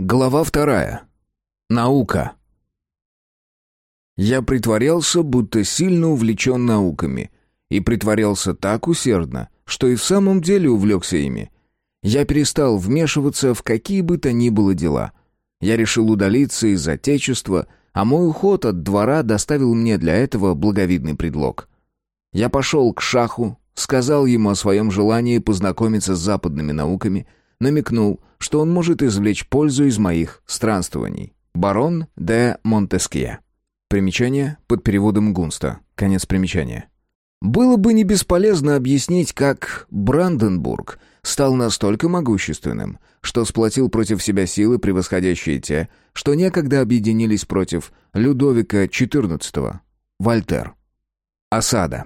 Глава вторая. Наука. Я притворялся, будто сильно увлечен науками, и притворялся так усердно, что и в самом деле увлекся ими. Я перестал вмешиваться в какие бы то ни было дела. Я решил удалиться из Отечества, а мой уход от двора доставил мне для этого благовидный предлог. Я пошел к Шаху, сказал ему о своем желании познакомиться с западными науками — намекнул, что он может извлечь пользу из моих странствований. Барон де Монтескье. Примечание под переводом Гунста. Конец примечания. Было бы не бесполезно объяснить, как Бранденбург стал настолько могущественным, что сплотил против себя силы, превосходящие те, что некогда объединились против Людовика XIV. Вольтер. Осада.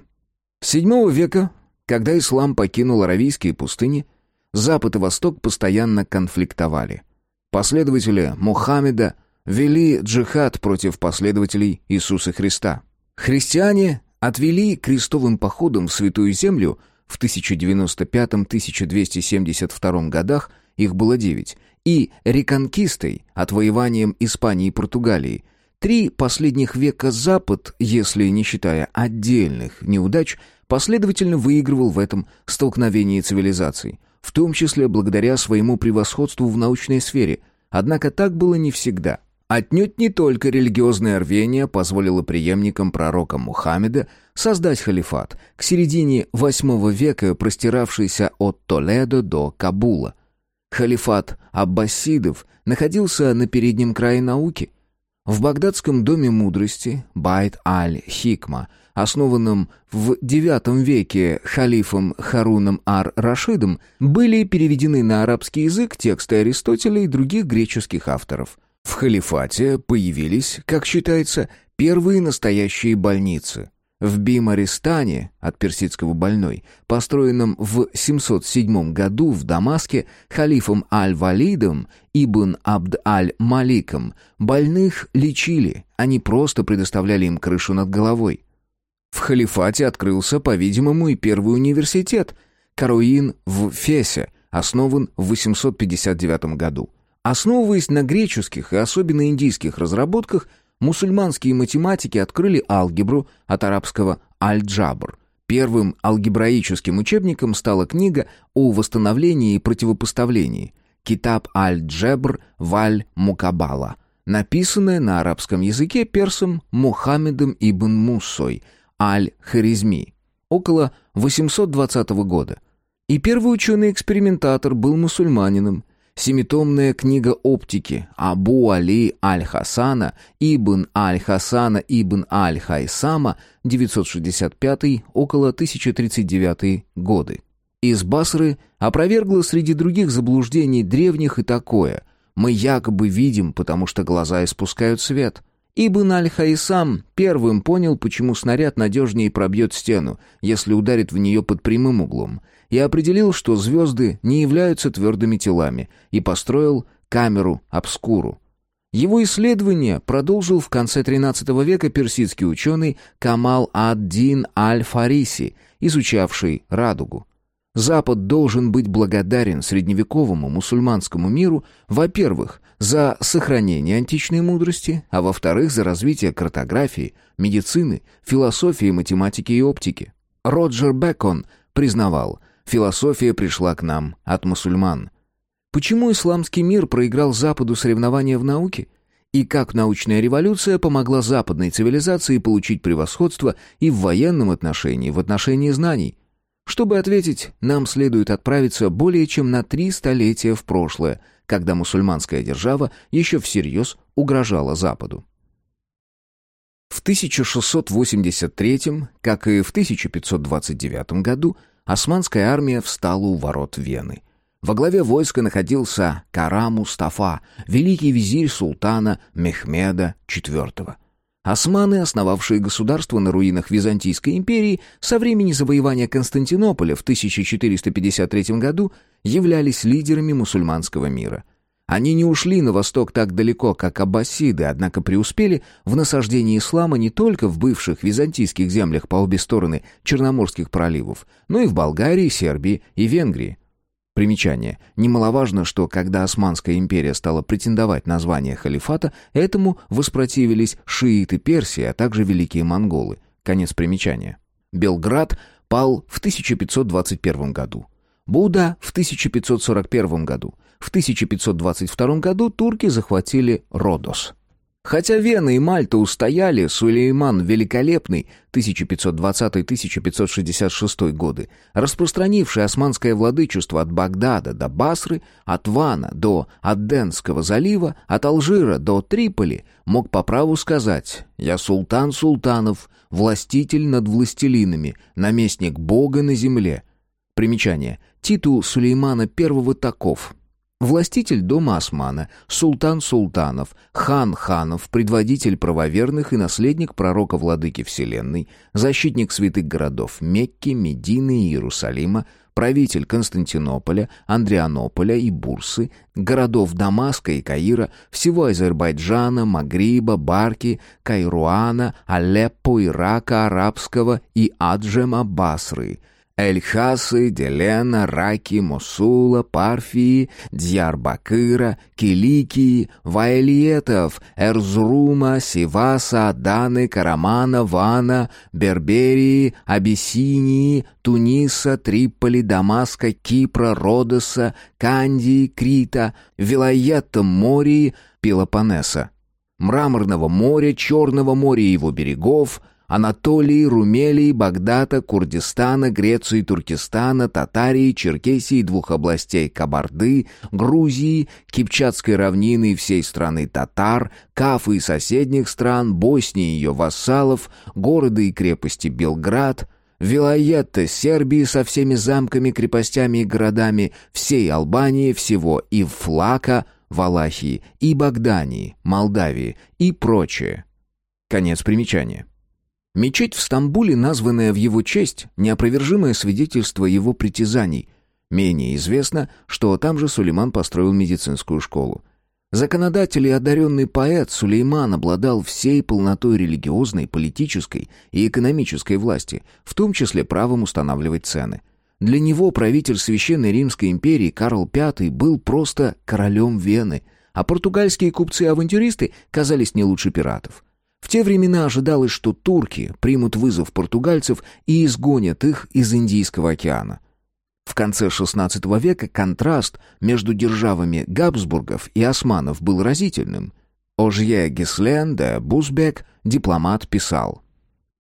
С VII века, когда ислам покинул аравийские пустыни, Запад и Восток постоянно конфликтовали. Последователи Мухаммеда вели джихад против последователей Иисуса Христа. Христиане отвели крестовым походом в Святую Землю в 1095-1272 годах, их было девять, и реконкистой, отвоеванием Испании и Португалии. Три последних века Запад, если не считая отдельных неудач, последовательно выигрывал в этом столкновении цивилизаций – в том числе благодаря своему превосходству в научной сфере. Однако так было не всегда. Отнюдь не только религиозное рвение позволило преемникам пророка Мухаммеда создать халифат, к середине VIII века простиравшийся от Толедо до Кабула. Халифат аббасидов находился на переднем крае науки. В багдадском доме мудрости Байт аль-Хикма – основанном в IX веке халифом Харуном ар-Рашидом, были переведены на арабский язык тексты Аристотеля и других греческих авторов. В халифате появились, как считается, первые настоящие больницы. В Бимаристане, от персидского «больной», построенном в 707 году в Дамаске халифом Аль-Валидом Ибн Абд-Аль-Маликом, больных лечили, не просто предоставляли им крышу над головой. В халифате открылся, по-видимому, и первый университет – Каруин в Фесе, основан в 859 году. Основываясь на греческих и особенно индийских разработках, мусульманские математики открыли алгебру от арабского «аль-джабр». Первым алгебраическим учебником стала книга о восстановлении и противопоставлении «Китаб аль-джебр валь-мукабала», написанная на арабском языке персом Мухаммедом ибн Муссой – Аль-Харизми, около 820 года. И первый ученый-экспериментатор был мусульманином. Семитомная книга оптики Абу Али Аль-Хасана Ибн Аль-Хасана Ибн Аль-Хайсама 965 около 1039 годы. Из Басры опровергла среди других заблуждений древних и такое. Мы якобы видим, потому что глаза испускают свет – Ибн Аль-Хайсам первым понял, почему снаряд надежнее пробьет стену, если ударит в нее под прямым углом, и определил, что звезды не являются твердыми телами, и построил камеру обскуру. Его исследование продолжил в конце XIII века персидский ученый Камал ад-Дин Аль-Фариси, изучавший радугу. Запад должен быть благодарен средневековому мусульманскому миру, во-первых, за сохранение античной мудрости, а во-вторых, за развитие картографии, медицины, философии, математики и оптики. Роджер Бекон признавал, философия пришла к нам от мусульман. Почему исламский мир проиграл Западу соревнования в науке? И как научная революция помогла западной цивилизации получить превосходство и в военном отношении, в отношении знаний? Чтобы ответить, нам следует отправиться более чем на три столетия в прошлое, когда мусульманская держава еще всерьез угрожала Западу. В 1683, как и в 1529 году, османская армия встала у ворот Вены. Во главе войска находился Кара Мустафа, великий визирь султана Мехмеда IV. Османы, основавшие государство на руинах Византийской империи, со времени завоевания Константинополя в 1453 году являлись лидерами мусульманского мира. Они не ушли на восток так далеко, как аббасиды, однако преуспели в насаждении ислама не только в бывших византийских землях по обе стороны Черноморских проливов, но и в Болгарии, Сербии и Венгрии. Примечание. Немаловажно, что когда Османская империя стала претендовать на звание халифата, этому воспротивились шииты Персии, а также великие монголы. Конец примечания. Белград пал в 1521 году. Буда в 1541 году. В 1522 году турки захватили Родос. Хотя Вена и Мальта устояли, Сулейман Великолепный 1520-1566 годы, распространивший османское владычество от Багдада до Басры, от Вана до Аденского залива, от Алжира до Триполи, мог по праву сказать «Я султан султанов, властитель над властелинами, наместник Бога на земле». Примечание. Титул Сулеймана I таков – Властитель дома Османа, султан султанов, хан ханов, предводитель правоверных и наследник пророка-владыки Вселенной, защитник святых городов Мекки, Медины и Иерусалима, правитель Константинополя, Андрианополя и Бурсы, городов Дамаска и Каира, всего Азербайджана, Магриба, Барки, Кайруана, Алеппо, Ирака, Арабского и Аджема Басры – Эль-Хасы, Делена, Раки, Мосула, Парфии, Дьярбакыра, Киликии, Ваэльетов, Эрзрума, Сиваса, Аданы, Карамана, Вана, Берберии, Абиссинии, Туниса, Триполи, Дамаска, Кипра, Родоса, Кандии, Крита, Вилаетта, Мории, Пелопоннеса. Мраморного моря, Черного моря и его берегов — Анатолии, Румелии, Багдада, Курдистана, Греции, Туркестана, Татарии, Черкесии, двух областей Кабарды, Грузии, Кипчатской равнины и всей страны татар, Кафы и соседних стран, Боснии и ее вассалов, города и крепости Белград, Вилаетта, Сербии со всеми замками, крепостями и городами, всей Албании, всего и Флака, Валахии, и Багдании, Молдавии и прочее. Конец примечания. Мечеть в Стамбуле, названная в его честь, неопровержимое свидетельство его притязаний. Менее известно, что там же Сулейман построил медицинскую школу. Законодатель и одаренный поэт Сулейман обладал всей полнотой религиозной, политической и экономической власти, в том числе правом устанавливать цены. Для него правитель Священной Римской империи Карл V был просто королем Вены, а португальские купцы-авантюристы казались не лучше пиратов. В те времена ожидалось, что турки примут вызов португальцев и изгонят их из Индийского океана. В конце XVI века контраст между державами Габсбургов и османов был разительным. Ожье Геслен де Бузбек, дипломат, писал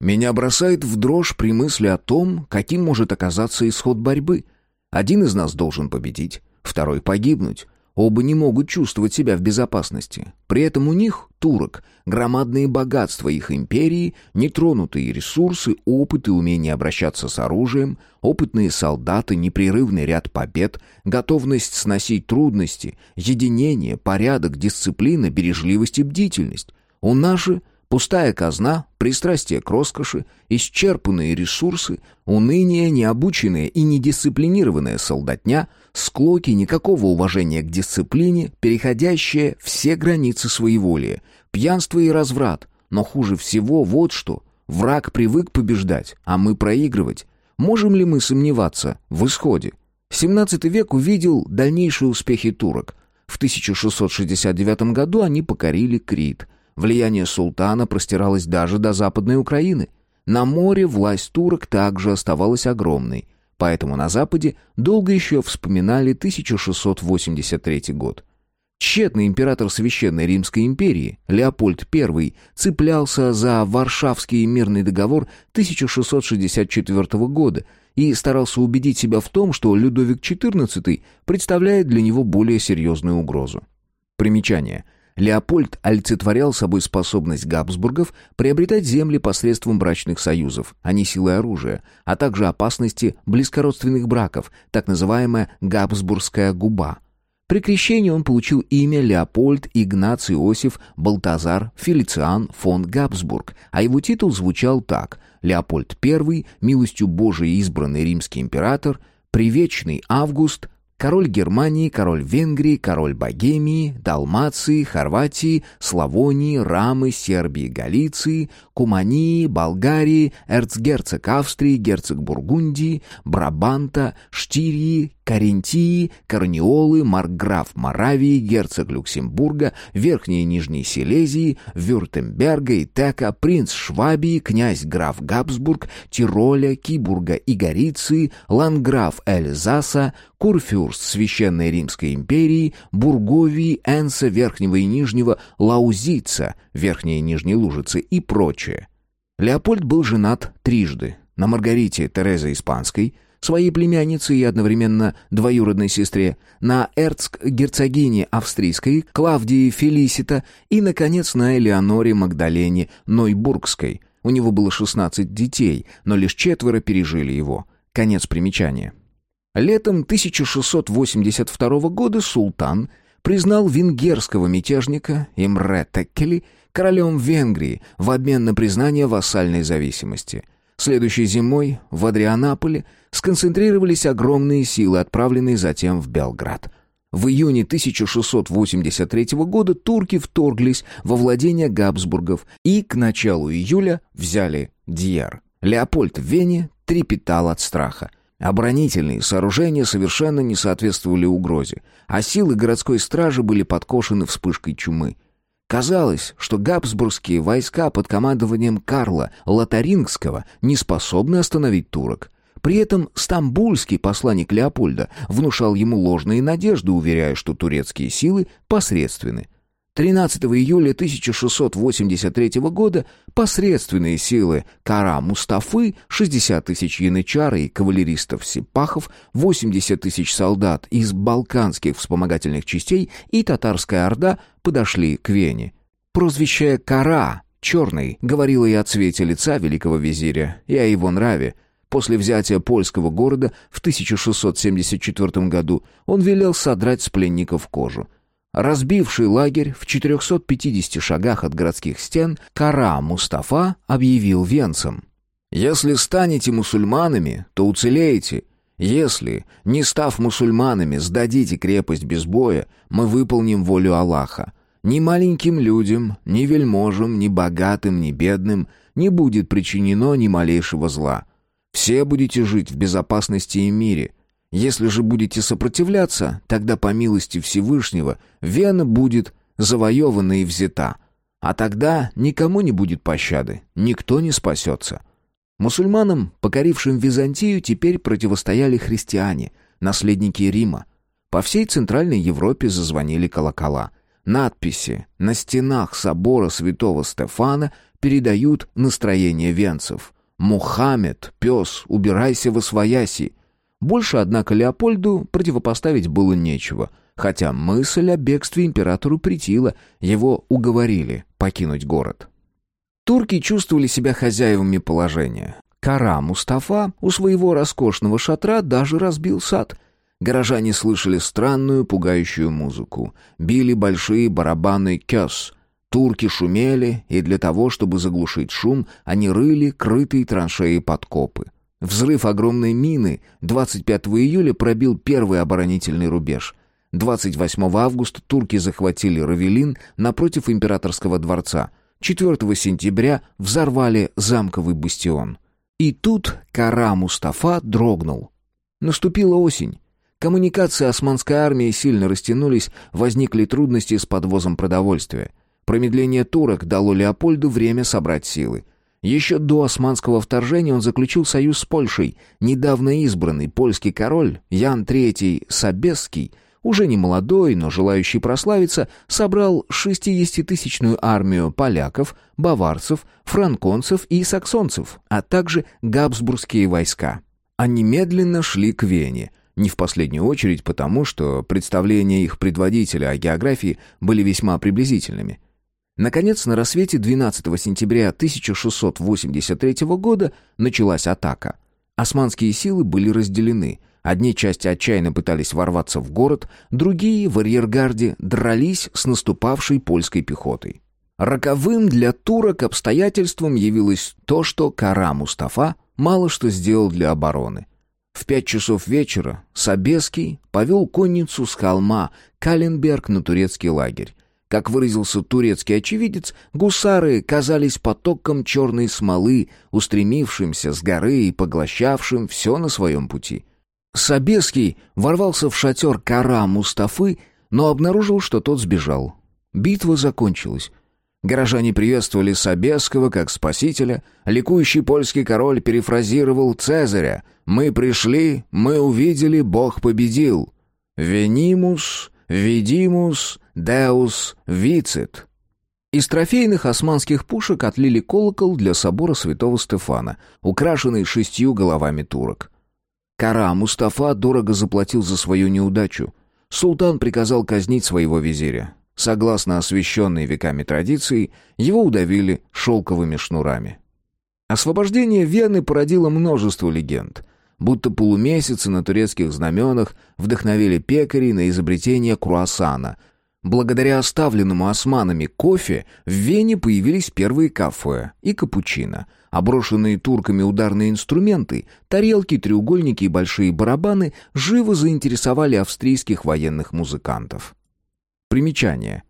«Меня бросает в дрожь при мысли о том, каким может оказаться исход борьбы. Один из нас должен победить, второй погибнуть. Оба не могут чувствовать себя в безопасности. При этом у них, турок, громадные богатства их империи, нетронутые ресурсы, опыт и умение обращаться с оружием, опытные солдаты, непрерывный ряд побед, готовность сносить трудности, единение, порядок, дисциплина, бережливость и бдительность. У нас же Пустая казна, пристрастие к роскоши, исчерпанные ресурсы, уныние, необученная и недисциплинированная солдатня, склоки, никакого уважения к дисциплине, переходящие все границы своеволия, пьянство и разврат. Но хуже всего вот что. Враг привык побеждать, а мы проигрывать. Можем ли мы сомневаться в исходе? 17 век увидел дальнейшие успехи турок. В 1669 году они покорили Крит – Влияние султана простиралось даже до Западной Украины. На море власть турок также оставалась огромной, поэтому на Западе долго еще вспоминали 1683 год. Тщетный император Священной Римской империи Леопольд I цеплялся за Варшавский мирный договор 1664 года и старался убедить себя в том, что Людовик XIV представляет для него более серьезную угрозу. Примечание – Леопольд олицетворял собой способность Габсбургов приобретать земли посредством брачных союзов, а не силой оружия, а также опасности близкородственных браков, так называемая «Габсбургская губа». При крещении он получил имя Леопольд Игнаций Иосиф Балтазар Фелициан фон Габсбург, а его титул звучал так «Леопольд I, милостью Божией избранный римский император, Привечный Август, король Германии, король Венгрии, король Богемии, Далмации, Хорватии, Славонии, Рамы, Сербии, Галиции, Кумании, Болгарии, эрцгерцог Австрии, герцог Бургундии, Брабанта, Штирии, Карентии, Корнеолы, Маркграф Моравии, герцог Люксембурга, Верхней и Нижней Силезии, Вюртемберга, Итека, принц Швабии, князь граф Габсбург, Тироля, Кибурга и Гориции, ланграф Эльзаса, Курфюрст Священной Римской империи, Бурговии, Энса, Верхнего и Нижнего, Лаузица, Верхней и Нижней Лужицы и прочее. Леопольд был женат трижды на Маргарите Тереза Испанской, своей племяннице и одновременно двоюродной сестре, на эрцк-герцогине австрийской Клавдии Фелисита и, наконец, на Элеоноре Магдалене Нойбургской. У него было 16 детей, но лишь четверо пережили его. Конец примечания. Летом 1682 года султан признал венгерского мятежника Имре Теккели королем Венгрии в обмен на признание вассальной зависимости. Следующей зимой в Адрианаполе сконцентрировались огромные силы, отправленные затем в Белград. В июне 1683 года турки вторглись во владения Габсбургов и к началу июля взяли Дьер. Леопольд в Вене трепетал от страха. Оборонительные сооружения совершенно не соответствовали угрозе, а силы городской стражи были подкошены вспышкой чумы. Казалось, что габсбургские войска под командованием Карла Лотарингского не способны остановить турок. При этом стамбульский посланник Леопольда внушал ему ложные надежды, уверяя, что турецкие силы посредственны. 13 июля 1683 года посредственные силы Кара Мустафы, 60 тысяч янычар и кавалеристов-сипахов, 80 тысяч солдат из балканских вспомогательных частей и татарская орда подошли к Вене. Прозвище Кара, черный, говорило и о цвете лица великого визиря, и о его нраве. После взятия польского города в 1674 году он велел содрать с пленников кожу. Разбивший лагерь в 450 шагах от городских стен, Кара Мустафа объявил венцам. «Если станете мусульманами, то уцелеете. Если, не став мусульманами, сдадите крепость без боя, мы выполним волю Аллаха. Ни маленьким людям, ни вельможам, ни богатым, ни бедным не будет причинено ни малейшего зла. Все будете жить в безопасности и мире». Если же будете сопротивляться, тогда по милости Всевышнего Вена будет завоевана и взята. А тогда никому не будет пощады, никто не спасется. Мусульманам, покорившим Византию, теперь противостояли христиане, наследники Рима. По всей Центральной Европе зазвонили колокола. Надписи на стенах собора святого Стефана передают настроение венцев. «Мухаммед, пес, убирайся во свояси!» Больше, однако, Леопольду противопоставить было нечего, хотя мысль о бегстве императору притила, его уговорили покинуть город. Турки чувствовали себя хозяевами положения. Кара Мустафа у своего роскошного шатра даже разбил сад. Горожане слышали странную, пугающую музыку. Били большие барабаны кёс. Турки шумели, и для того, чтобы заглушить шум, они рыли крытые траншеи подкопы. Взрыв огромной мины 25 июля пробил первый оборонительный рубеж. 28 августа турки захватили Равелин напротив императорского дворца. 4 сентября взорвали замковый бастион. И тут Кара Мустафа дрогнул. Наступила осень. Коммуникации османской армии сильно растянулись, возникли трудности с подвозом продовольствия. Промедление турок дало Леопольду время собрать силы. Еще до османского вторжения он заключил союз с Польшей. Недавно избранный польский король Ян III Собесский, уже не молодой, но желающий прославиться, собрал 60-тысячную армию поляков, баварцев, франконцев и саксонцев, а также габсбургские войска. Они медленно шли к Вене, не в последнюю очередь потому, что представления их предводителя о географии были весьма приблизительными – Наконец, на рассвете 12 сентября 1683 года началась атака. Османские силы были разделены. Одни части отчаянно пытались ворваться в город, другие в арьергарде дрались с наступавшей польской пехотой. Роковым для турок обстоятельством явилось то, что Кара Мустафа мало что сделал для обороны. В пять часов вечера Собеский повел конницу с холма Каленберг на турецкий лагерь. Как выразился турецкий очевидец, гусары казались потоком черной смолы, устремившимся с горы и поглощавшим все на своем пути. Собеский ворвался в шатер Кара Мустафы, но обнаружил, что тот сбежал. Битва закончилась. Горожане приветствовали Собесского как спасителя. Ликующий польский король перефразировал Цезаря «Мы пришли, мы увидели, Бог победил». «Венимус, видимус, деус, вицит». Из трофейных османских пушек отлили колокол для собора святого Стефана, украшенный шестью головами турок. Кара Мустафа дорого заплатил за свою неудачу. Султан приказал казнить своего визиря. Согласно освященной веками традиции, его удавили шелковыми шнурами. Освобождение Вены породило множество легенд, будто полумесяцы на турецких знаменах вдохновили пекарей на изобретение круассана. Благодаря оставленному османами кофе в Вене появились первые кафе и капучино, а брошенные турками ударные инструменты, тарелки, треугольники и большие барабаны живо заинтересовали австрийских военных музыкантов. Примечание.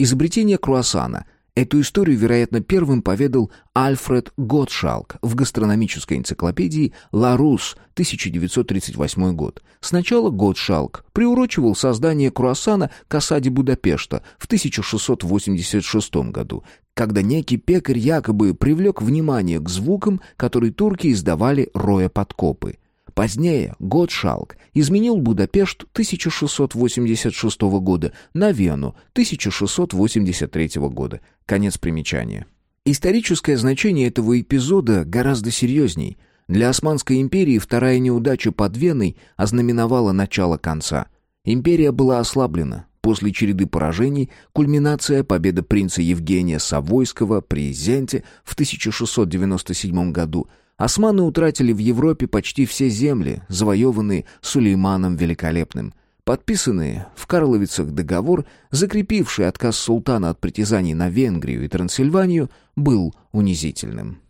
Изобретение круассана. Эту историю, вероятно, первым поведал Альфред Готшалк в гастрономической энциклопедии «Ла Рус» 1938 год. Сначала Готшалк приурочивал создание круассана к осаде Будапешта в 1686 году, когда некий пекарь якобы привлек внимание к звукам, которые турки издавали, роя подкопы. Позднее Готшалк изменил Будапешт 1686 года на Вену 1683 года. Конец примечания. Историческое значение этого эпизода гораздо серьезней. Для Османской империи вторая неудача под Веной ознаменовала начало конца. Империя была ослаблена. После череды поражений кульминация победа принца Евгения Савойского при Зенте в 1697 году – Османы утратили в Европе почти все земли, завоеванные Сулейманом Великолепным. Подписанный в Карловицах договор, закрепивший отказ султана от притязаний на Венгрию и Трансильванию, был унизительным.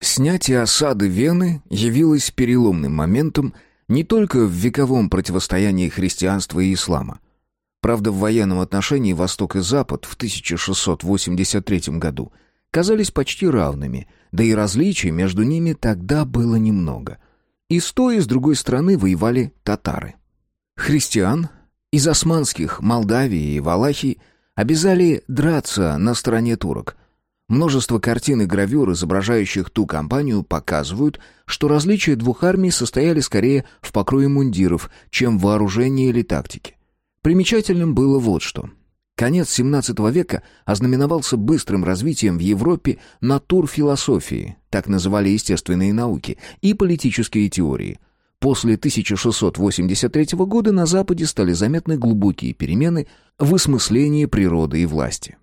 Снятие осады Вены явилось переломным моментом не только в вековом противостоянии христианства и ислама. Правда, в военном отношении Восток и Запад в 1683 году казались почти равными – да и различий между ними тогда было немного. И с той, и с другой стороны воевали татары. Христиан из османских Молдавии и Валахии обязали драться на стороне турок. Множество картин и гравюр, изображающих ту кампанию, показывают, что различия двух армий состояли скорее в покрое мундиров, чем в вооружении или тактике. Примечательным было вот что. Конец XVII века ознаменовался быстрым развитием в Европе натурфилософии, так называли естественные науки, и политические теории. После 1683 года на Западе стали заметны глубокие перемены в осмыслении природы и власти.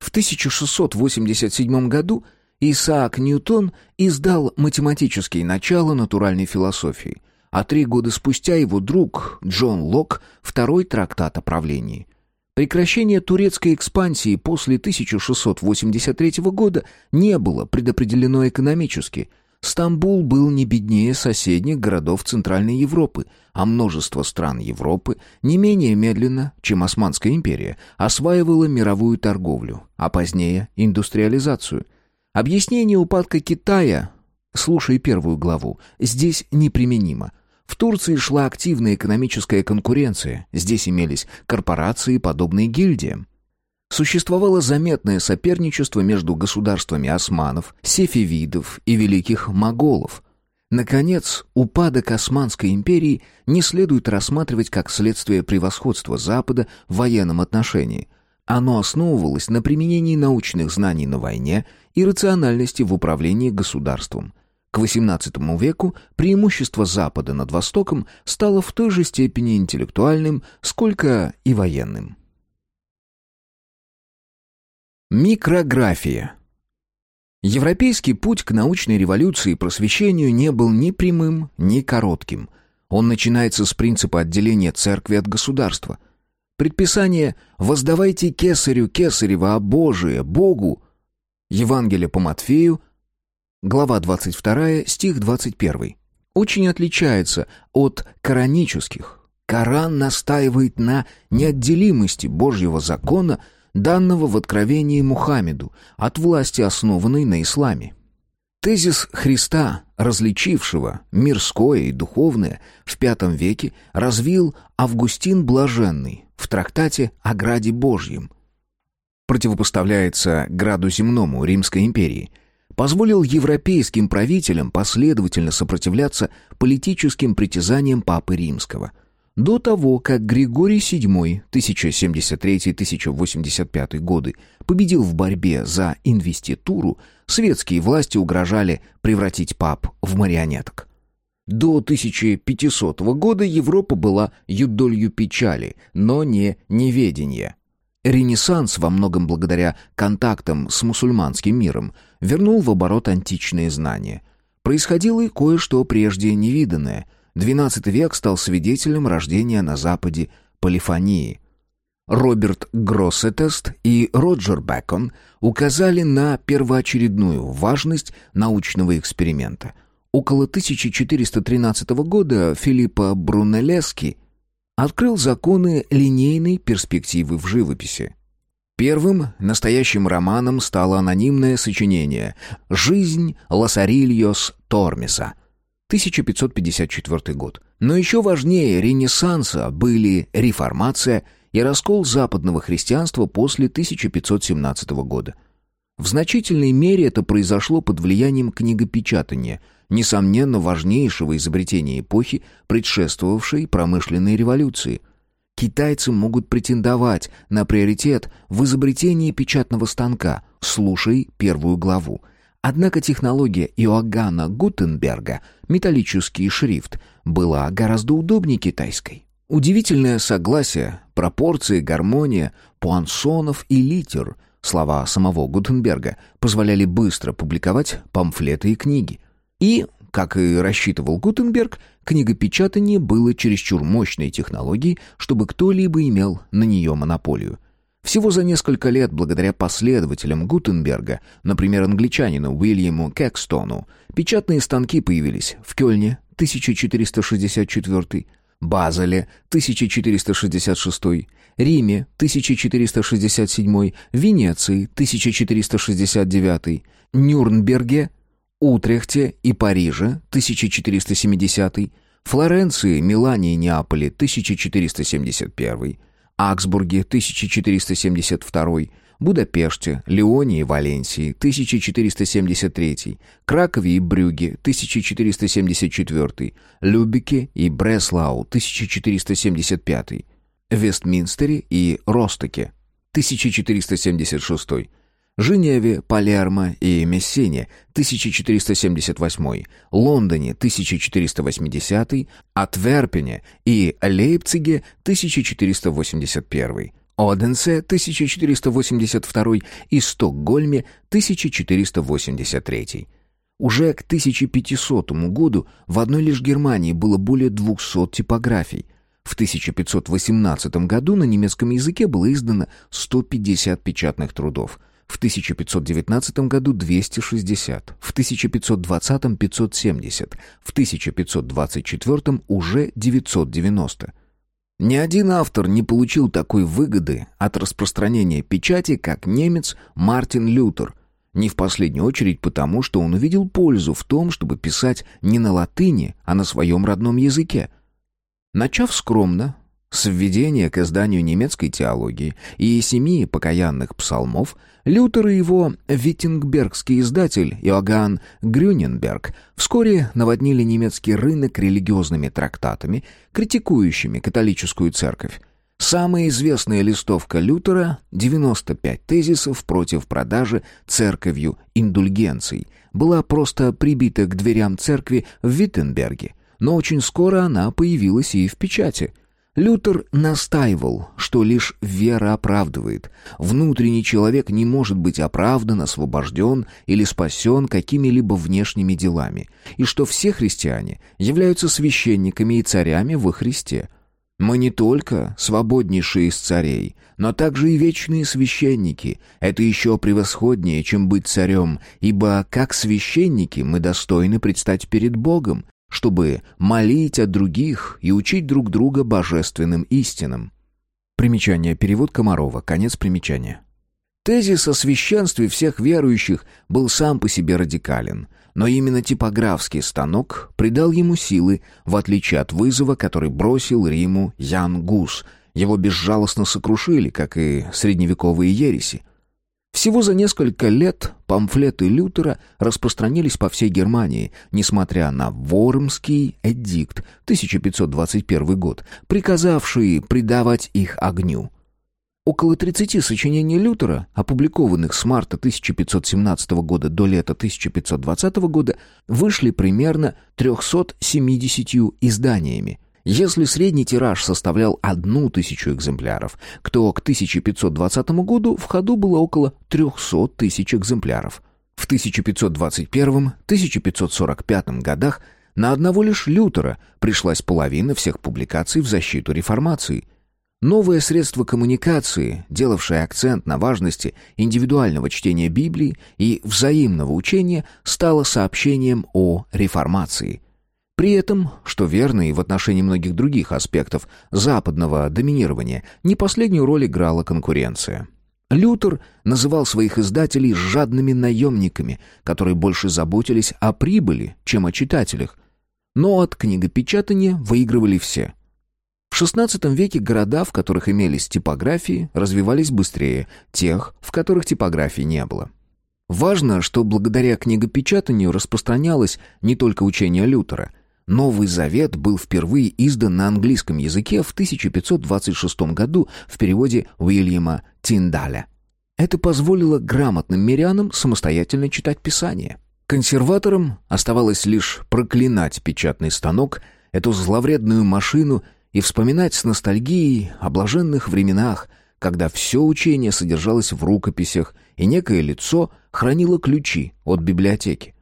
В 1687 году Исаак Ньютон издал математические начала натуральной философии, а три года спустя его друг Джон Лок второй трактат о правлении. Прекращение турецкой экспансии после 1683 года не было предопределено экономически. Стамбул был не беднее соседних городов Центральной Европы, а множество стран Европы не менее медленно, чем Османская империя, осваивало мировую торговлю, а позднее индустриализацию. Объяснение упадка Китая, слушай первую главу, здесь неприменимо – в Турции шла активная экономическая конкуренция, здесь имелись корпорации, подобные гильдиям. Существовало заметное соперничество между государствами османов, сефевидов и великих моголов. Наконец, упадок Османской империи не следует рассматривать как следствие превосходства Запада в военном отношении. Оно основывалось на применении научных знаний на войне и рациональности в управлении государством – к XVIII веку преимущество Запада над Востоком стало в той же степени интеллектуальным, сколько и военным. Микрография Европейский путь к научной революции и просвещению не был ни прямым, ни коротким. Он начинается с принципа отделения церкви от государства. Предписание «воздавайте кесарю кесарева, а Божие Богу» Евангелие по Матфею – глава 22, стих 21, очень отличается от коранических. Коран настаивает на неотделимости Божьего закона, данного в откровении Мухаммеду, от власти, основанной на исламе. Тезис Христа различившего мирское и духовное, в V веке развил Августин Блаженный в трактате о Граде Божьем. Противопоставляется Граду Земному Римской империи. Позволил европейским правителям последовательно сопротивляться политическим притязаниям Папы Римского – до того, как Григорий VII 1073-1085 годы победил в борьбе за инвеституру, светские власти угрожали превратить пап в марионеток. До 1500 года Европа была юдолью печали, но не неведения. Ренессанс, во многом благодаря контактам с мусульманским миром, вернул в оборот античные знания. Происходило и кое-что прежде невиданное – XII век стал свидетелем рождения на Западе полифонии. Роберт Гроссетест и Роджер Бэкон указали на первоочередную важность научного эксперимента. Около 1413 года Филиппо Брунеллески открыл законы линейной перспективы в живописи. Первым настоящим романом стало анонимное сочинение «Жизнь Лосарильос Тормиса», 1554 год. Но еще важнее Ренессанса были реформация и раскол западного христианства после 1517 года. В значительной мере это произошло под влиянием книгопечатания, несомненно важнейшего изобретения эпохи, предшествовавшей промышленной революции. Китайцы могут претендовать на приоритет в изобретении печатного станка, слушай первую главу – Однако технология Иоганна Гутенберга, металлический шрифт, была гораздо удобнее китайской. Удивительное согласие, пропорции, гармония, пуансонов и литер, слова самого Гутенберга, позволяли быстро публиковать памфлеты и книги. И, как и рассчитывал Гутенберг, книгопечатание было чересчур мощной технологией, чтобы кто-либо имел на нее монополию – всего за несколько лет, благодаря последователям Гутенберга, например, англичанину Уильяму Кекстону, печатные станки появились в Кёльне 1464, Базеле 1466, Риме 1467, Венеции 1469, Нюрнберге, Утрехте и Париже 1470, Флоренции, Милане и Неаполе 1471, Аксбурге 1472, Будапеште, Лионе и Валенсии 1473, Кракове и Брюге 1474, Любеке и Бреслау 1475, Вестминстере и Ростоке 1476, Женеве, Палермо и Мессине 1478, Лондоне 1480, Атверпене и Лейпциге 1481, Оденсе 1482 и Стокгольме 1483. Уже к 1500 году в одной лишь Германии было более 200 типографий. В 1518 году на немецком языке было издано 150 печатных трудов – в 1519 году 260, в 1520 570, в 1524 уже 990. Ни один автор не получил такой выгоды от распространения печати, как немец Мартин Лютер, не в последнюю очередь потому, что он увидел пользу в том, чтобы писать не на латыни, а на своем родном языке. Начав скромно, с введения к изданию немецкой теологии и семи покаянных псалмов Лютер и его виттингбергский издатель Иоганн Грюненберг вскоре наводнили немецкий рынок религиозными трактатами, критикующими католическую церковь. Самая известная листовка Лютера «95 тезисов против продажи церковью индульгенций» была просто прибита к дверям церкви в Виттенберге, но очень скоро она появилась и в печати – Лютер настаивал, что лишь вера оправдывает. Внутренний человек не может быть оправдан, освобожден или спасен какими-либо внешними делами, и что все христиане являются священниками и царями во Христе. Мы не только свободнейшие из царей, но также и вечные священники. Это еще превосходнее, чем быть царем, ибо как священники мы достойны предстать перед Богом, чтобы молить о других и учить друг друга божественным истинам. Примечание. Перевод Комарова. Конец примечания. Тезис о священстве всех верующих был сам по себе радикален, но именно типографский станок придал ему силы, в отличие от вызова, который бросил Риму Ян Гус. Его безжалостно сокрушили, как и средневековые ереси. Всего за несколько лет памфлеты Лютера распространились по всей Германии, несмотря на Вормский эдикт 1521 год, приказавший предавать их огню. Около 30 сочинений Лютера, опубликованных с марта 1517 года до лета 1520 года, вышли примерно 370 изданиями – если средний тираж составлял одну тысячу экземпляров, то к 1520 году в ходу было около 300 тысяч экземпляров. В 1521-1545 годах на одного лишь Лютера пришлась половина всех публикаций в защиту реформации. Новое средство коммуникации, делавшее акцент на важности индивидуального чтения Библии и взаимного учения, стало сообщением о реформации – при этом, что верно и в отношении многих других аспектов западного доминирования, не последнюю роль играла конкуренция. Лютер называл своих издателей жадными наемниками, которые больше заботились о прибыли, чем о читателях. Но от книгопечатания выигрывали все. В XVI веке города, в которых имелись типографии, развивались быстрее тех, в которых типографий не было. Важно, что благодаря книгопечатанию распространялось не только учение Лютера – Новый Завет был впервые издан на английском языке в 1526 году в переводе Уильяма Тиндаля. Это позволило грамотным мирянам самостоятельно читать Писание. Консерваторам оставалось лишь проклинать печатный станок, эту зловредную машину, и вспоминать с ностальгией о блаженных временах, когда все учение содержалось в рукописях, и некое лицо хранило ключи от библиотеки.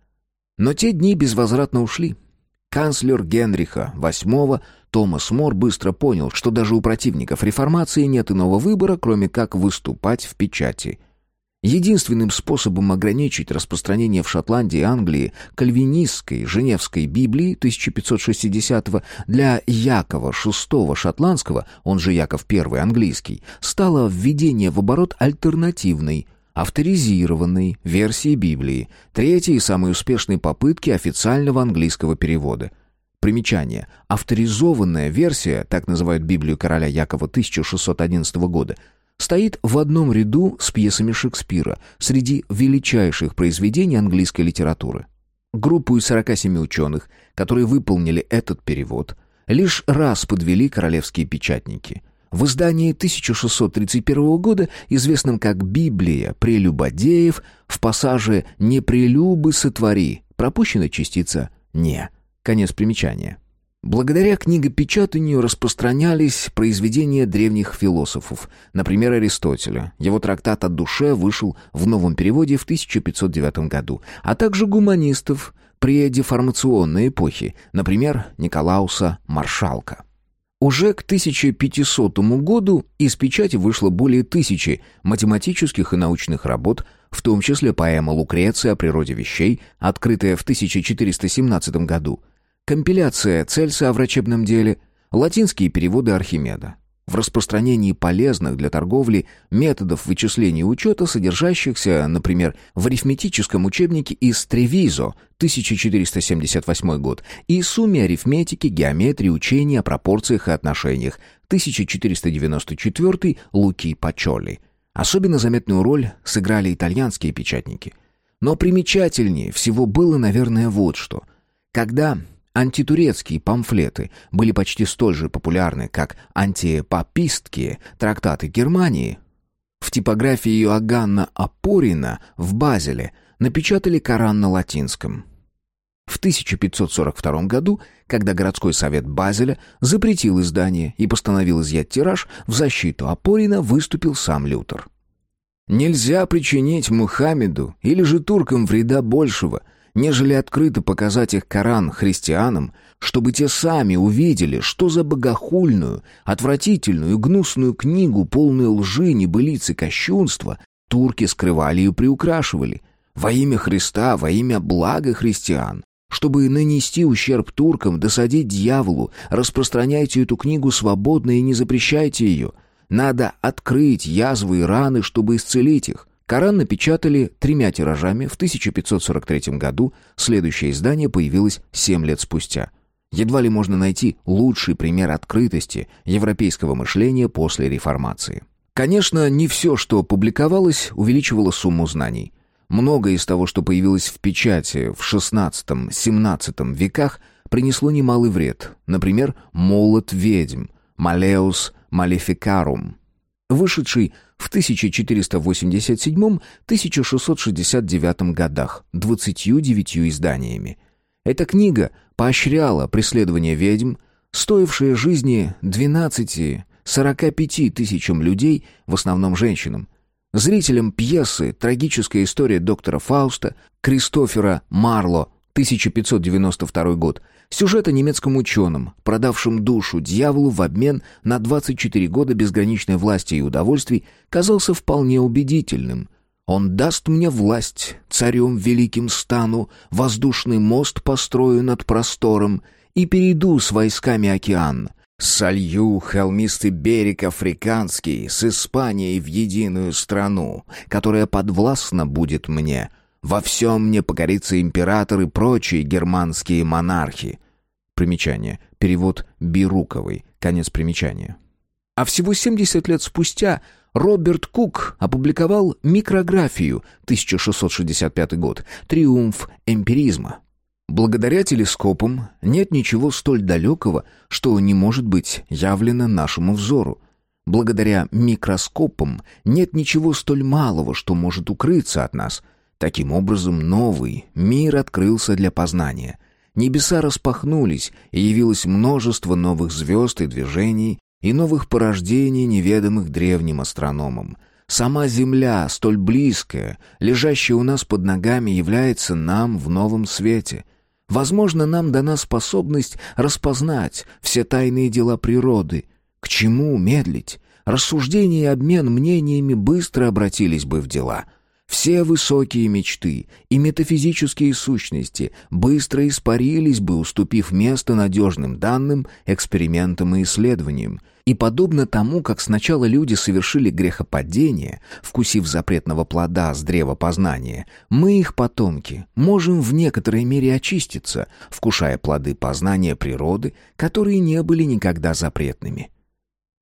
Но те дни безвозвратно ушли — Канцлер Генриха VIII Томас Мор быстро понял, что даже у противников реформации нет иного выбора, кроме как выступать в печати. Единственным способом ограничить распространение в Шотландии и Англии кальвинистской Женевской Библии 1560 для Якова VI шотландского, он же Яков I английский, стало введение в оборот альтернативной – авторизированной версии Библии, третьей и самой успешной попытки официального английского перевода. Примечание. Авторизованная версия, так называют Библию короля Якова 1611 года, стоит в одном ряду с пьесами Шекспира среди величайших произведений английской литературы. Группу из 47 ученых, которые выполнили этот перевод, лишь раз подвели королевские печатники – в издании 1631 года, известном как «Библия прелюбодеев», в пассаже «Не прелюбы сотвори» пропущена частица «не». Конец примечания. Благодаря книгопечатанию распространялись произведения древних философов, например, Аристотеля. Его трактат о душе вышел в новом переводе в 1509 году, а также гуманистов при деформационной эпохе, например, Николауса Маршалка. Уже к 1500 году из печати вышло более тысячи математических и научных работ, в том числе поэма «Лукреция о природе вещей», открытая в 1417 году, компиляция «Цельса о врачебном деле», латинские переводы Архимеда в распространении полезных для торговли методов вычисления и учета, содержащихся, например, в арифметическом учебнике из Тревизо 1478 год и сумме арифметики, геометрии, учения о пропорциях и отношениях 1494 Луки Пачоли. Особенно заметную роль сыграли итальянские печатники. Но примечательнее всего было, наверное, вот что. Когда Антитурецкие памфлеты были почти столь же популярны, как антипапистские трактаты Германии. В типографии Иоганна Апорина в Базеле напечатали Коран на латинском. В 1542 году, когда городской совет Базеля запретил издание и постановил изъять тираж, в защиту Апорина выступил сам Лютер. Нельзя причинить Мухаммеду или же туркам вреда большего – нежели открыто показать их Коран христианам, чтобы те сами увидели, что за богохульную, отвратительную, гнусную книгу, полную лжи, небылицы, кощунства, турки скрывали и приукрашивали. Во имя Христа, во имя блага христиан. Чтобы нанести ущерб туркам, досадить дьяволу, распространяйте эту книгу свободно и не запрещайте ее. Надо открыть язвы и раны, чтобы исцелить их. Коран напечатали тремя тиражами в 1543 году, следующее издание появилось семь лет спустя. Едва ли можно найти лучший пример открытости европейского мышления после реформации. Конечно, не все, что публиковалось, увеличивало сумму знаний. Многое из того, что появилось в печати в XVI-XVII веках, принесло немалый вред. Например, «Молот ведьм» «Малеус Малефикарум», вышедший в 1487-1669 годах, 29 изданиями. Эта книга поощряла преследование ведьм, стоившие жизни 12-45 тысячам людей, в основном женщинам. Зрителям пьесы «Трагическая история доктора Фауста» Кристофера Марло, 1592 год, сюжет о немецком ученом, продавшем душу дьяволу в обмен на 24 года безграничной власти и удовольствий, казался вполне убедительным. «Он даст мне власть, царем великим стану, воздушный мост построю над простором и перейду с войсками океан». Солью холмистый берег африканский с Испанией в единую страну, которая подвластна будет мне, во всем мне покорится император и прочие германские монархи. Примечание. Перевод Бируковой. Конец примечания. А всего 70 лет спустя Роберт Кук опубликовал микрографию 1665 год «Триумф эмпиризма». Благодаря телескопам нет ничего столь далекого, что не может быть явлено нашему взору. Благодаря микроскопам нет ничего столь малого, что может укрыться от нас – Таким образом, новый мир открылся для познания. Небеса распахнулись, и явилось множество новых звезд и движений, и новых порождений, неведомых древним астрономам. Сама Земля, столь близкая, лежащая у нас под ногами, является нам в новом свете. Возможно, нам дана способность распознать все тайные дела природы. К чему медлить? Рассуждения и обмен мнениями быстро обратились бы в дела — все высокие мечты и метафизические сущности быстро испарились бы, уступив место надежным данным, экспериментам и исследованиям. И подобно тому, как сначала люди совершили грехопадение, вкусив запретного плода с древа познания, мы, их потомки, можем в некоторой мере очиститься, вкушая плоды познания природы, которые не были никогда запретными.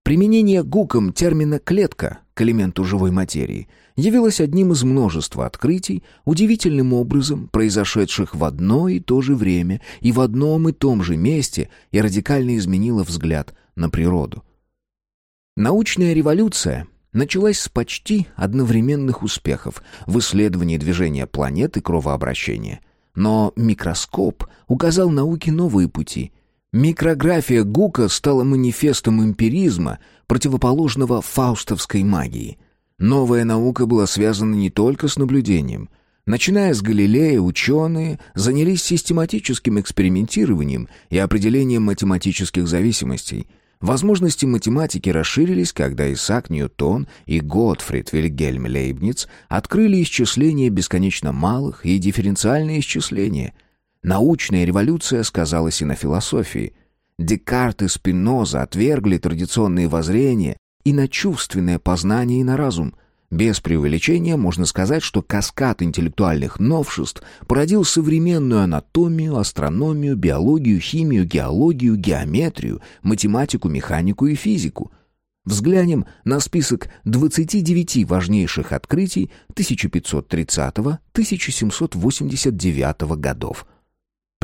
Применение гуком термина «клетка» к элементу живой материи явилось одним из множества открытий, удивительным образом произошедших в одно и то же время и в одном и том же месте и радикально изменило взгляд на природу. Научная революция началась с почти одновременных успехов в исследовании движения планет и кровообращения. Но микроскоп указал науке новые пути – Микрография Гука стала манифестом эмпиризма, противоположного фаустовской магии. Новая наука была связана не только с наблюдением. Начиная с Галилея, ученые занялись систематическим экспериментированием и определением математических зависимостей. Возможности математики расширились, когда Исаак Ньютон и Готфрид Вильгельм Лейбниц открыли исчисления бесконечно малых и дифференциальные исчисления – Научная революция сказалась и на философии. Декарт и Спиноза отвергли традиционные воззрения и на чувственное познание и на разум. Без преувеличения можно сказать, что каскад интеллектуальных новшеств породил современную анатомию, астрономию, биологию, химию, геологию, геометрию, математику, механику и физику – Взглянем на список 29 важнейших открытий 1530-1789 годов.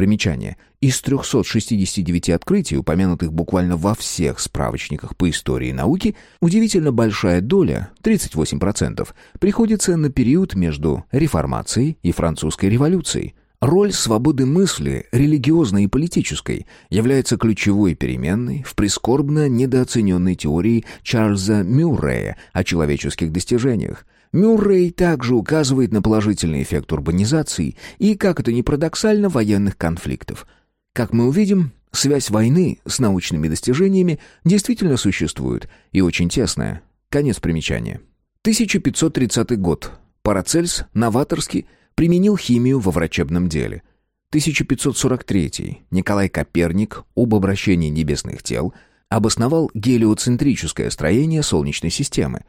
Примечание. Из 369 открытий, упомянутых буквально во всех справочниках по истории науки, удивительно большая доля, 38%, приходится на период между реформацией и французской революцией. Роль свободы мысли, религиозной и политической, является ключевой переменной в прискорбно недооцененной теории Чарльза Мюррея о человеческих достижениях, Мюррей также указывает на положительный эффект урбанизации и, как это ни парадоксально, военных конфликтов. Как мы увидим, связь войны с научными достижениями действительно существует и очень тесная. Конец примечания. 1530 год. Парацельс новаторски применил химию во врачебном деле. 1543. Николай Коперник об обращении небесных тел обосновал гелиоцентрическое строение Солнечной системы.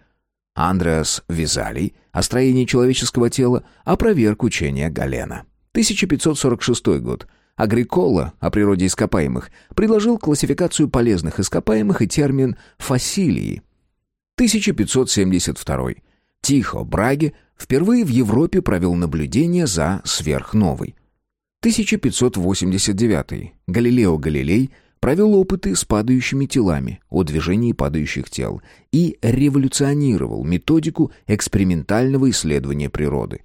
Андреас Визалий о строении человеческого тела, опроверг учение Галена. 1546 год. Агрикола о природе ископаемых предложил классификацию полезных ископаемых и термин «фасилии». 1572. Тихо Браге впервые в Европе провел наблюдение за сверхновой. 1589. Галилео Галилей провел опыты с падающими телами о движении падающих тел и революционировал методику экспериментального исследования природы.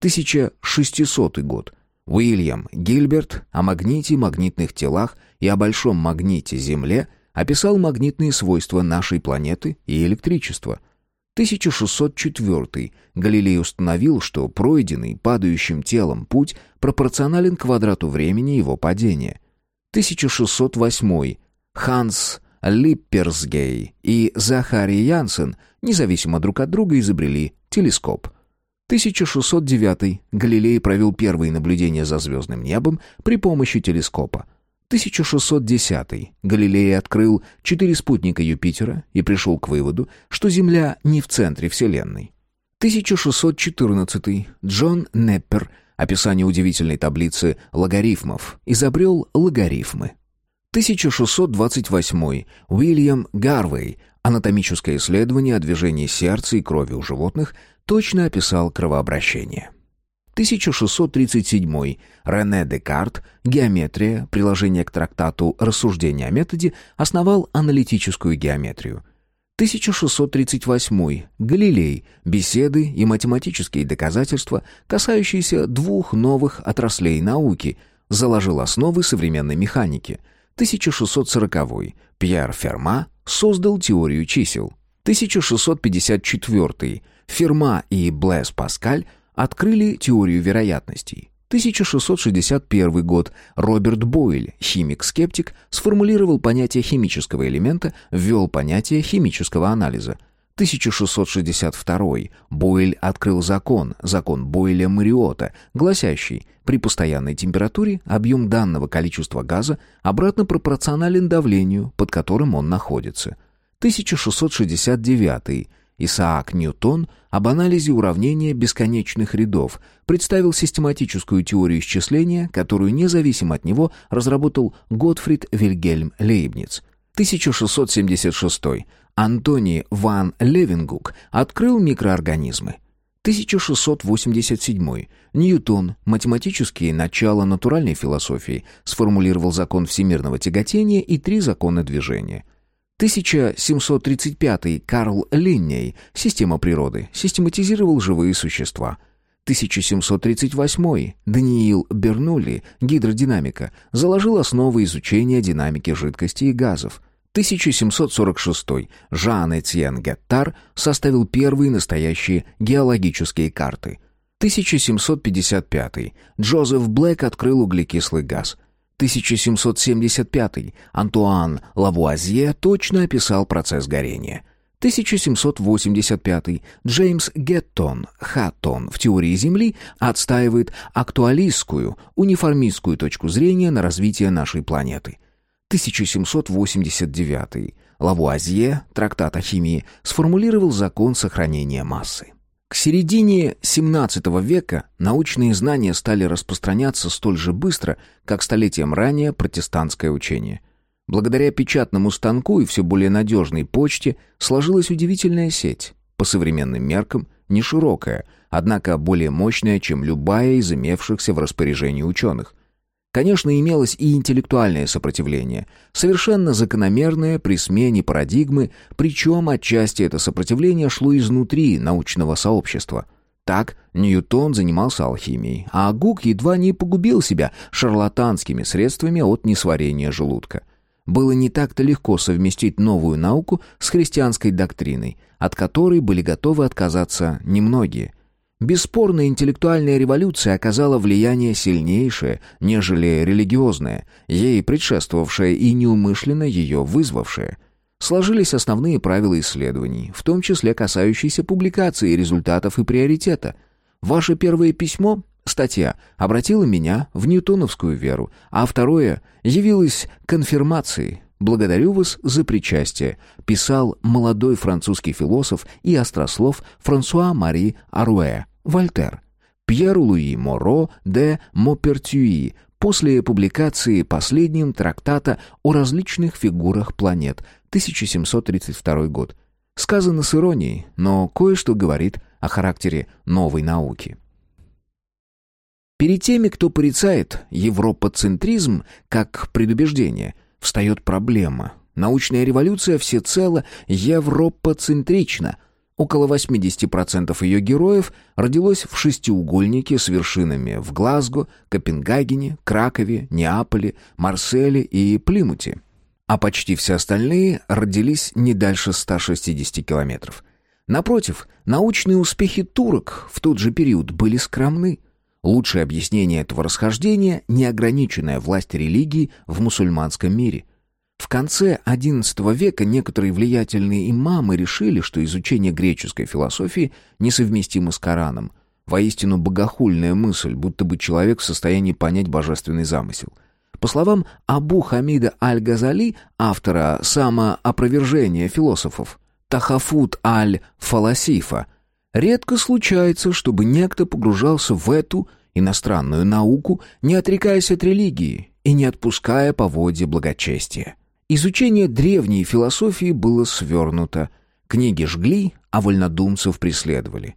1600 год. Уильям Гильберт о магните магнитных телах и о большом магните Земле описал магнитные свойства нашей планеты и электричества – 1604 Галилей установил, что пройденный падающим телом путь пропорционален квадрату времени его падения. 1608 Ханс Липперсгей и Захарий Янсен независимо друг от друга изобрели телескоп. 1609 Галилей провел первые наблюдения за звездным небом при помощи телескопа. 1610 Галилей открыл четыре спутника Юпитера и пришел к выводу, что Земля не в центре Вселенной. 1614 Джон Неппер, описание удивительной таблицы логарифмов, изобрел логарифмы. 1628 Уильям Гарвей, анатомическое исследование о движении сердца и крови у животных, точно описал кровообращение. 1637 Рене Декарт, геометрия, приложение к трактату «Рассуждение о методе», основал аналитическую геометрию. 1638 Галилей, беседы и математические доказательства, касающиеся двух новых отраслей науки, заложил основы современной механики. 1640 Пьер Ферма создал теорию чисел. 1654 Ферма и Блэс Паскаль – открыли теорию вероятностей. 1661 год. Роберт Бойль, химик-скептик, сформулировал понятие химического элемента, ввел понятие химического анализа. 1662. Бойль открыл закон, закон Бойля-Мариота, гласящий, при постоянной температуре объем данного количества газа обратно пропорционален давлению, под которым он находится. 1669. Исаак Ньютон об анализе уравнения бесконечных рядов представил систематическую теорию исчисления, которую независимо от него разработал Готфрид Вильгельм Лейбниц. 1676. Антони ван Левенгук открыл микроорганизмы. 1687. Ньютон, математические начала натуральной философии, сформулировал закон всемирного тяготения и три закона движения – 1735 Карл Линней «Система природы» систематизировал живые существа. 1738 Даниил Бернулли «Гидродинамика» заложил основы изучения динамики жидкостей и газов. 1746 Жан-Этьен Геттар составил первые настоящие геологические карты. 1755 Джозеф Блэк открыл углекислый газ – 1775 Антуан Лавуазье точно описал процесс горения. 1785 Джеймс Геттон Хаттон в теории Земли отстаивает актуалистскую, униформистскую точку зрения на развитие нашей планеты. 1789 Лавуазье, трактат о химии, сформулировал закон сохранения массы. К середине XVII века научные знания стали распространяться столь же быстро, как столетием ранее протестантское учение. Благодаря печатному станку и все более надежной почте сложилась удивительная сеть, по современным меркам не широкая, однако более мощная, чем любая из имевшихся в распоряжении ученых – Конечно, имелось и интеллектуальное сопротивление, совершенно закономерное при смене парадигмы, причем отчасти это сопротивление шло изнутри научного сообщества. Так Ньютон занимался алхимией, а Гук едва не погубил себя шарлатанскими средствами от несварения желудка. Было не так-то легко совместить новую науку с христианской доктриной, от которой были готовы отказаться немногие – Бесспорно, интеллектуальная революция оказала влияние сильнейшее, нежели религиозное, ей предшествовавшее и неумышленно ее вызвавшее. Сложились основные правила исследований, в том числе касающиеся публикации результатов и приоритета. Ваше первое письмо, статья, обратило меня в ньютоновскую веру, а второе явилось конфирмацией, благодарю вас за причастие», писал молодой французский философ и острослов Франсуа Мари Аруэ, Вольтер. Пьер Луи Моро де Мопертюи после публикации последним трактата о различных фигурах планет, 1732 год. Сказано с иронией, но кое-что говорит о характере новой науки. Перед теми, кто порицает европоцентризм как предубеждение, встает проблема. Научная революция всецело европоцентрична. Около 80% ее героев родилось в шестиугольнике с вершинами в Глазго, Копенгагене, Кракове, Неаполе, Марселе и Плимуте. А почти все остальные родились не дальше 160 километров. Напротив, научные успехи турок в тот же период были скромны. Лучшее объяснение этого расхождения – неограниченная власть религии в мусульманском мире. В конце XI века некоторые влиятельные имамы решили, что изучение греческой философии несовместимо с Кораном. Воистину богохульная мысль, будто бы человек в состоянии понять божественный замысел. По словам Абу Хамида Аль-Газали, автора самоопровержения философов, Тахафут Аль-Фаласифа – Редко случается, чтобы некто погружался в эту иностранную науку, не отрекаясь от религии и не отпуская поводья благочестия. Изучение древней философии было свернуто, книги жгли, а вольнодумцев преследовали.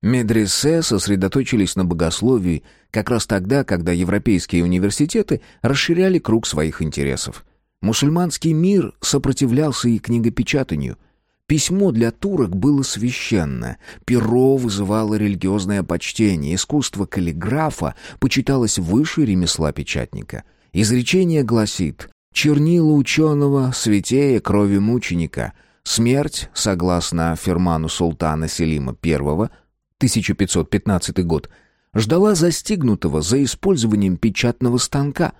Медресе сосредоточились на богословии как раз тогда, когда европейские университеты расширяли круг своих интересов. Мусульманский мир сопротивлялся и книгопечатанию – Письмо для турок было священно, перо вызывало религиозное почтение, искусство каллиграфа почиталось выше ремесла печатника. Изречение гласит «Чернила ученого святее крови мученика». Смерть, согласно ферману султана Селима I, 1515 год, ждала застигнутого за использованием печатного станка.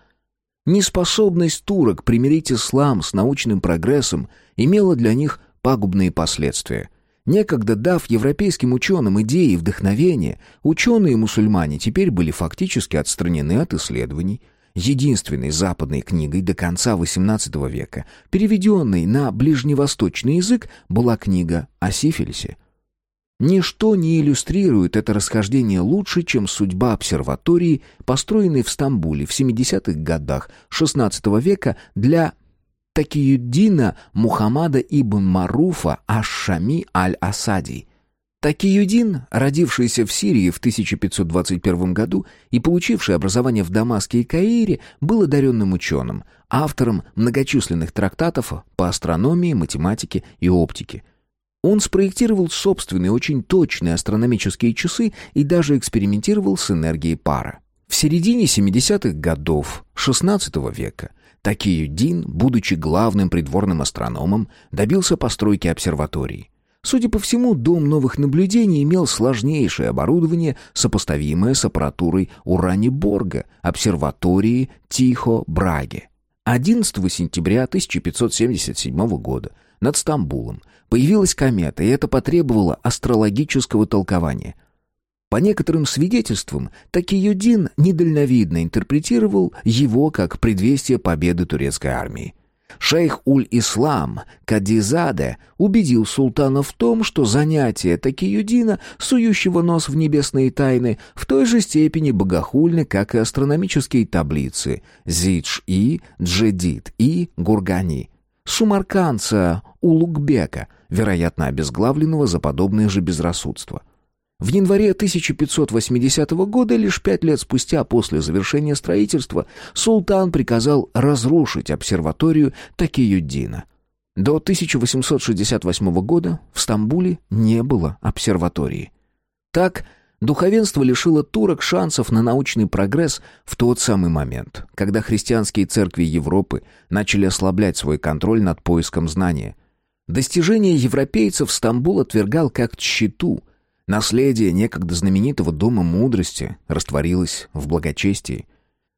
Неспособность турок примирить ислам с научным прогрессом имела для них пагубные последствия. Некогда дав европейским ученым идеи и вдохновение, ученые-мусульмане теперь были фактически отстранены от исследований. Единственной западной книгой до конца XVIII века, переведенной на ближневосточный язык, была книга о сифилисе. Ничто не иллюстрирует это расхождение лучше, чем судьба обсерватории, построенной в Стамбуле в 70-х годах XVI века для Такиюддина Мухаммада ибн Маруфа Аш-Шами аль-Асади. Такиюдин, родившийся в Сирии в 1521 году и получивший образование в Дамаске и Каире, был одаренным ученым, автором многочисленных трактатов по астрономии, математике и оптике. Он спроектировал собственные очень точные астрономические часы и даже экспериментировал с энергией пара. В середине 70-х годов XVI века – Такиюдин, будучи главным придворным астрономом, добился постройки обсерватории. Судя по всему, дом новых наблюдений имел сложнейшее оборудование, сопоставимое с аппаратурой Урани-Борга, обсерватории Тихо-Браге. 11 сентября 1577 года над Стамбулом появилась комета, и это потребовало астрологического толкования. По некоторым свидетельствам, Такиюдин недальновидно интерпретировал его как предвестие победы турецкой армии. Шейх Уль-Ислам Кадизаде убедил султана в том, что занятие Такиюдина, сующего нос в небесные тайны, в той же степени богохульны, как и астрономические таблицы Зидж-И, Джедид-И, Гургани. Сумарканца Улугбека, вероятно обезглавленного за подобное же безрассудство – в январе 1580 года, лишь пять лет спустя после завершения строительства, султан приказал разрушить обсерваторию Такиюддина. До 1868 года в Стамбуле не было обсерватории. Так, духовенство лишило турок шансов на научный прогресс в тот самый момент, когда христианские церкви Европы начали ослаблять свой контроль над поиском знания. Достижения европейцев Стамбул отвергал как тщету – Наследие некогда знаменитого Дома мудрости растворилось в благочестии.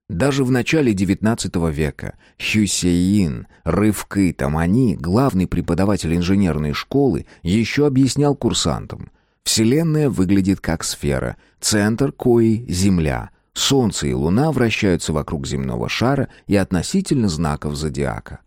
Даже в начале XIX века Хюсейин Рывкы Тамани, главный преподаватель инженерной школы, еще объяснял курсантам. Вселенная выглядит как сфера, центр кои — Земля. Солнце и Луна вращаются вокруг земного шара и относительно знаков зодиака.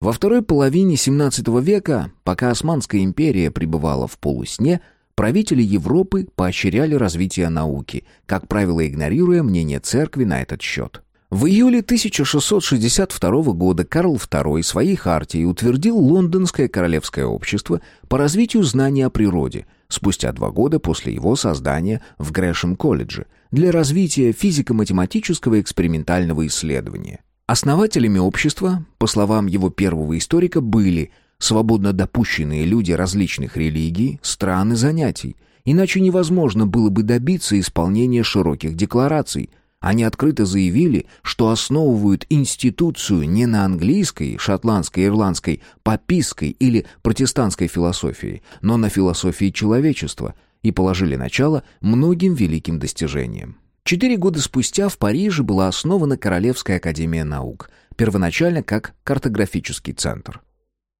Во второй половине XVII века, пока Османская империя пребывала в полусне, правители Европы поощряли развитие науки, как правило, игнорируя мнение церкви на этот счет. В июле 1662 года Карл II своей хартией утвердил Лондонское королевское общество по развитию знаний о природе, спустя два года после его создания в Грэшем-колледже, для развития физико-математического экспериментального исследования. Основателями общества, по словам его первого историка, были свободно допущенные люди различных религий, стран и занятий, иначе невозможно было бы добиться исполнения широких деклараций – они открыто заявили, что основывают институцию не на английской, шотландской, ирландской, папистской или протестантской философии, но на философии человечества и положили начало многим великим достижениям. Четыре года спустя в Париже была основана Королевская академия наук, первоначально как картографический центр.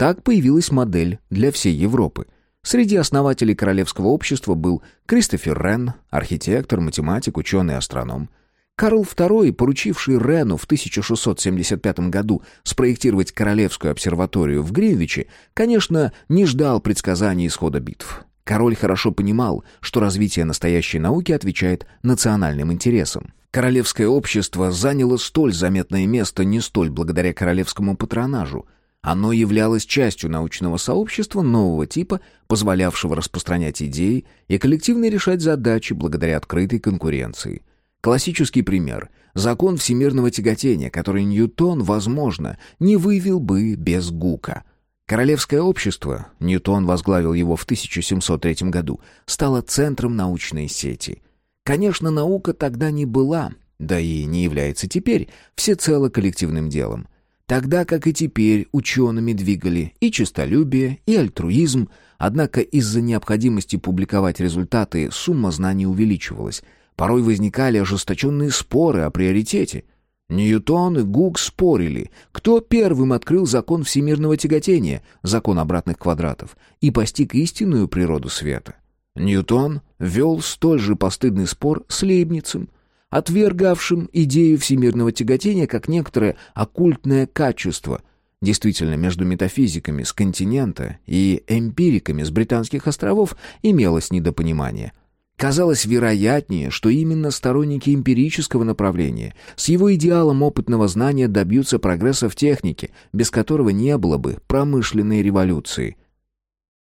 Так появилась модель для всей Европы. Среди основателей Королевского общества был Кристофер Рен, архитектор, математик, ученый, астроном – Карл II, поручивший Рену в 1675 году спроектировать Королевскую обсерваторию в Гринвиче, конечно, не ждал предсказаний исхода битв. Король хорошо понимал, что развитие настоящей науки отвечает национальным интересам. Королевское общество заняло столь заметное место не столь благодаря королевскому патронажу. Оно являлось частью научного сообщества нового типа, позволявшего распространять идеи и коллективно решать задачи благодаря открытой конкуренции – Классический пример. Закон всемирного тяготения, который Ньютон, возможно, не вывел бы без Гука. Королевское общество, Ньютон возглавил его в 1703 году, стало центром научной сети. Конечно, наука тогда не была, да и не является теперь, всецело коллективным делом. Тогда, как и теперь, учеными двигали и честолюбие, и альтруизм, однако из-за необходимости публиковать результаты сумма знаний увеличивалась – Порой возникали ожесточенные споры о приоритете. Ньютон и Гук спорили, кто первым открыл закон всемирного тяготения, закон обратных квадратов, и постиг истинную природу света. Ньютон вел столь же постыдный спор с Лейбницем, отвергавшим идею всемирного тяготения как некоторое оккультное качество. Действительно, между метафизиками с континента и эмпириками с британских островов имелось недопонимание – Казалось вероятнее, что именно сторонники эмпирического направления с его идеалом опытного знания добьются прогресса в технике, без которого не было бы промышленной революции.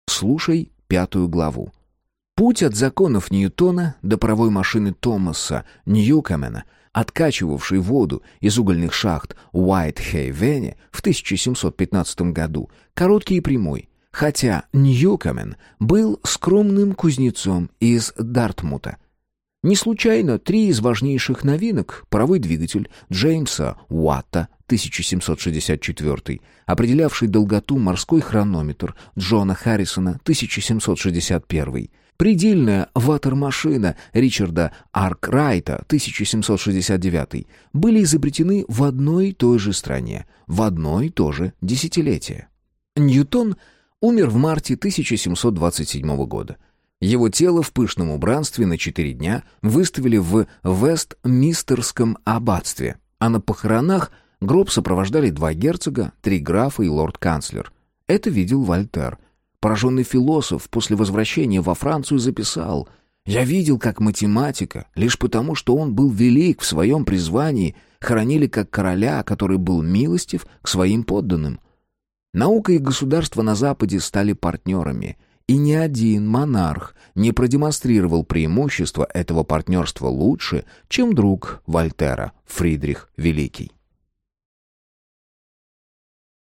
Слушай пятую главу. Путь от законов Ньютона до паровой машины Томаса Ньюкомена, откачивавшей воду из угольных шахт Уайт-Хейвене в 1715 году, короткий и прямой, хотя Ньюкомен был скромным кузнецом из Дартмута. Не случайно три из важнейших новинок — паровой двигатель Джеймса Уатта 1764, определявший долготу морской хронометр Джона Харрисона 1761, предельная ватер-машина Ричарда Аркрайта 1769 были изобретены в одной и той же стране, в одно и то же десятилетие. Ньютон — умер в марте 1727 года. Его тело в пышном убранстве на четыре дня выставили в Вестмистерском аббатстве, а на похоронах гроб сопровождали два герцога, три графа и лорд-канцлер. Это видел Вольтер. Пораженный философ после возвращения во Францию записал «Я видел, как математика, лишь потому, что он был велик в своем призвании, хоронили как короля, который был милостив к своим подданным». Наука и государство на Западе стали партнерами, и ни один монарх не продемонстрировал преимущество этого партнерства лучше, чем друг Вольтера Фридрих Великий.